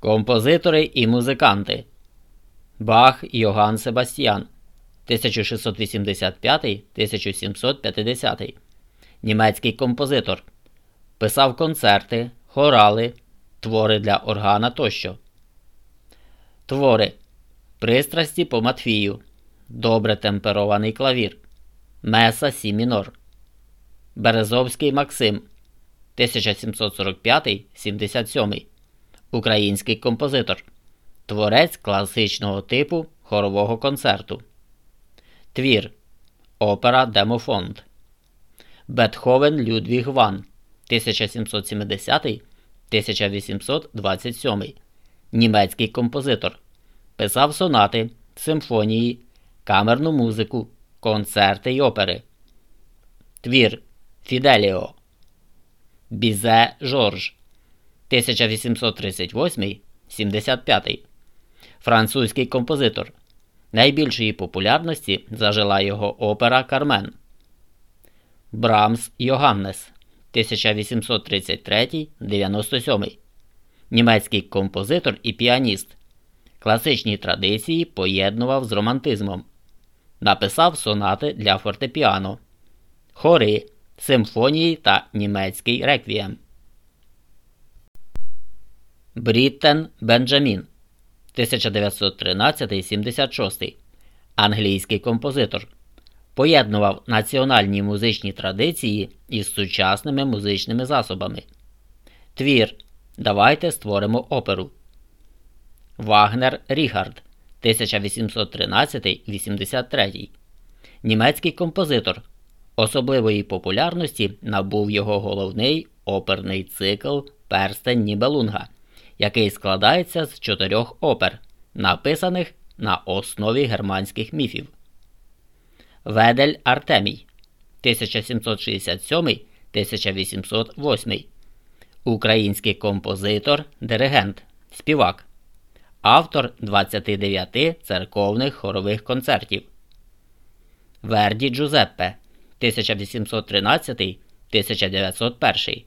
Композитори і музиканти Бах Йоган Себастьян 1685-1750. Німецький композитор. Писав концерти, хорали, твори для органа тощо. Твори. Пристрасті по Матфію. Добре темперований клавір. Меса Сі мінор. Березовський Максим 1745 77 Український композитор. Творець класичного типу хорового концерту. Твір. Опера Демофонд. Бетховен Людвіг Ван 1770 1827. Німецький композитор. Писав сонати, симфонії, камерну музику, концерти й опери. Твір Фіделіо. Бізе Жорж 1838-75. Французький композитор. Найбільшої популярності зажила його опера Кармен. Брамс Йоганнес 1833-97. Німецький композитор і піаніст. Класичні традиції поєднував з романтизмом. Написав сонати для фортепіано, хори, симфонії та німецький реквієм. Бріттен Бенджамін 1913-76. Англійський композитор. Поєднував національні музичні традиції із сучасними музичними засобами. Твір. Давайте створимо оперу. Вагнер Ріхард 1813-83. Німецький композитор. Особливої популярності набув його головний оперний цикл Перстень Нібелунга який складається з чотирьох опер, написаних на основі германських міфів. Ведель Артемій 1767 1808. Український композитор, диригент, співак, автор 29 церковних хорових концертів. Верді Джузеппе 1813 1901.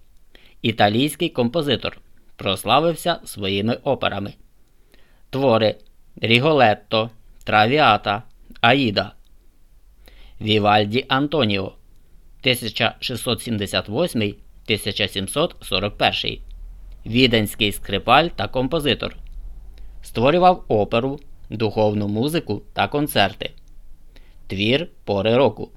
Італійський композитор прославився своїми операми. Твори Ріголетто, Травіата, Аїда, Вівальді Антоніо 1678 1741. Віденський скрипаль та композитор. Створював оперу, духовну музику та концерти. Твір пори року.